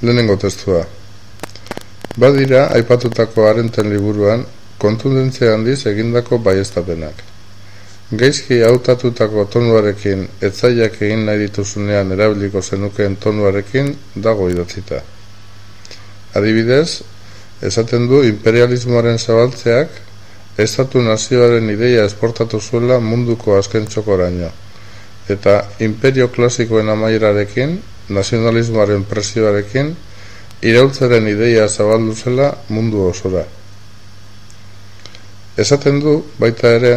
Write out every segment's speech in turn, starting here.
Lehenengo testua. Badira, aipatutako arenten liburuan, kontundentzia handiz egindako baiestapenak. Geizki hautatutako tonuarekin, etzaiak egin nahi dituzunean erabiliko zenukeen tonuarekin dago idatzita. Adibidez, esaten du imperialismoaren zabaltzeak, estatu nazioaren ideia esportatu zuela munduko azken txokoraino. Eta imperio klasikoen amaierarekin, nazionalismoaren presioarekin, iraultzaren ideia zabaldu zela mundu osora. Esaten du, baita ere,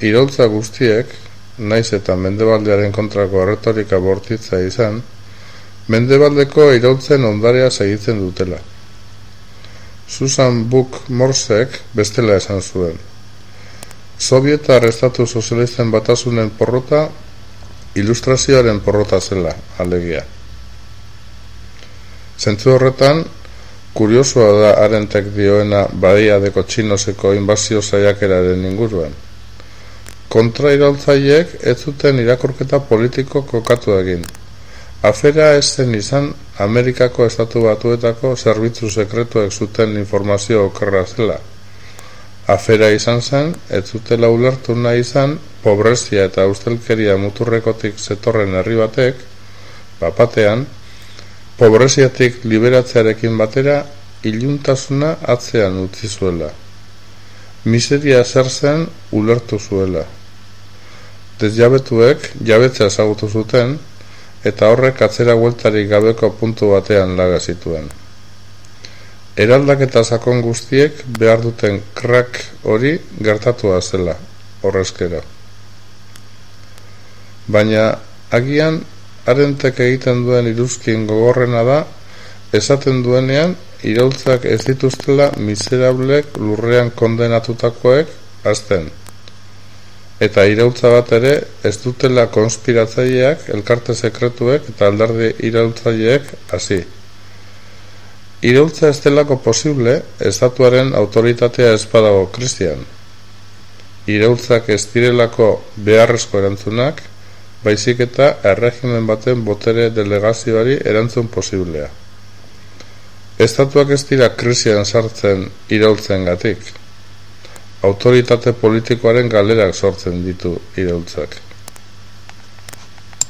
iraultza guztiek, naiz eta mendebaldearen kontrako retorika bortitza izan, mendebaldeko iraultzen ondarea segitzen dutela. Susan Book Morsek bestela esan zuen. Sovietar Estatu Sozialisten batasunen porrota ilustrazioaren porrota zela, alegia. Zentzu horretan, kuriosoa da arentek dioena badia deko txinoseko inbazio zaiakeraren inguruan. Kontra iraltzaiek ez zuten irakorketa politiko kokatu egin. Afera ez zen izan Amerikako estatu batuetako zerbitzu sekretuek zuten informazio okerra zela. Afera izan zen, ez zutela ulertu nahi izan, pobrezia eta ustelkeria muturrekotik zetorren herri batek, papatean, pobreziatik liberatzearekin batera, iluntasuna atzean utzi zuela. Miseria zer zen ulertu zuela. Desjabetuek jabetzea ezagutu zuten, eta horrek atzera gueltarik gabeko puntu batean laga zituen. Eraldaketa sakon guztiek behar duten krak hori gertatua zela, horrezkero. Baina agian arentek egiten duen iruzkin gogorrena da, esaten duenean iraultzak ez dituztela miserablek lurrean kondenatutakoek azten eta irautza bat ere ez dutela konspiratzaileak, elkarte sekretuek eta aldardi iraultzaileek hasi. Iraultza ez delako posible, estatuaren autoritatea espadago kristian. Iraultzak ez direlako beharrezko erantzunak, baizik eta erregimen baten botere delegazioari erantzun posiblea. Estatuak ez dira krisian sartzen iraultzen gatik autoritate politikoaren galerak sortzen ditu iraultzak.